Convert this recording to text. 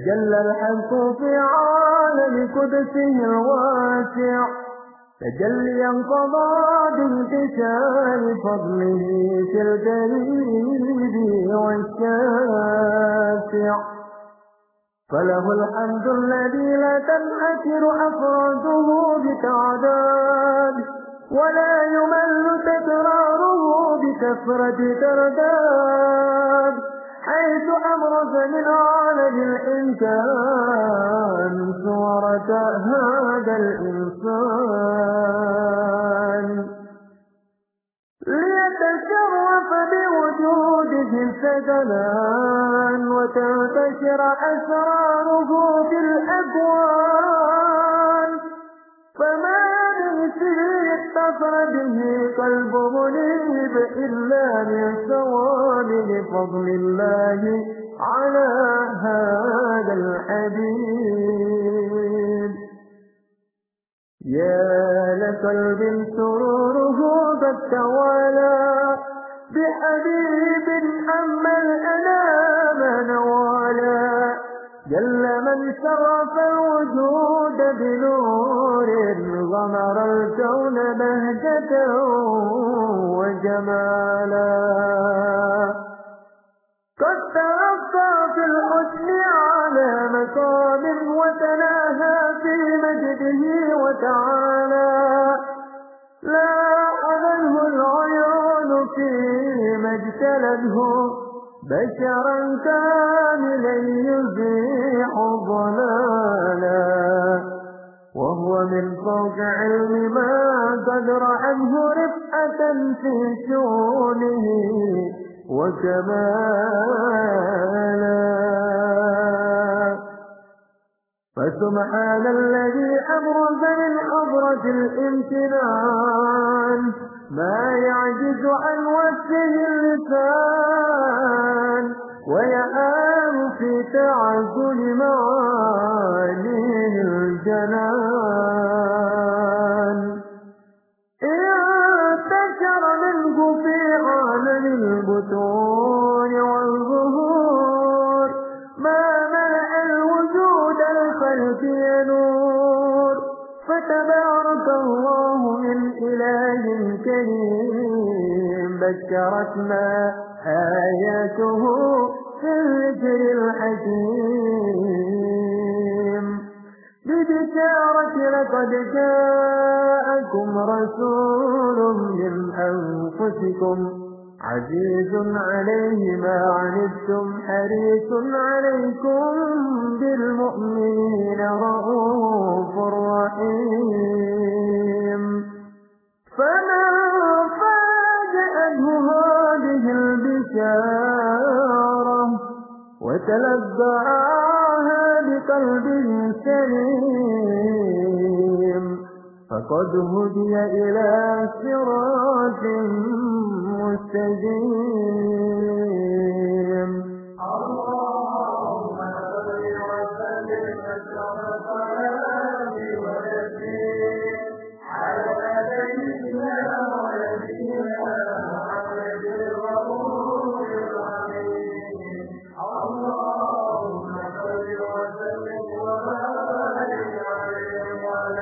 تجلى الحق في عالم قدسه الواسع. تجليا قضى بانتشار فضله في القريب والشاسع فله الحمد الذي لا تنحكر أفراده بتعداد ولا يمل تكراره بكثرة ترداد حيث أبرز من عالم الإنسان صورة هذا الإنسان. ليتشرف بوجوده السجنان وتنتشر أسراره في الأكوان فما من شيء به قلب منيب إلا من ثواب لفضل الله على هذا الحبيب يا لقلب سروره قد توالى بحبيب أما الأنام نوالا. جل من شرف الوجود بنور غمر الكون بهجة وجمالا. مجده وتعالى. لا أذنه العيون فيما اجتلته بشرا كاملا يزيح ضلالا. وهو من فوق علم ما قدر عنه رفعة في شؤونه وكمالا. فسبحان الذي أبرز من حضرة الامتنان. ما يعجز عن وجهه اللسان ويآل في تعزل معانيه الجنان. فتبارك الله من إله كريم بشرتنا آياته في الذكر الحكيم. ببشارة لقد جاءكم رسول من أنفسكم عزيز عليه ما عنتم حريص عليكم بالمؤمنين رؤوف رحيم. وتلبعها بقلبه سليم. فقد هدي إلى صراط مستقيم.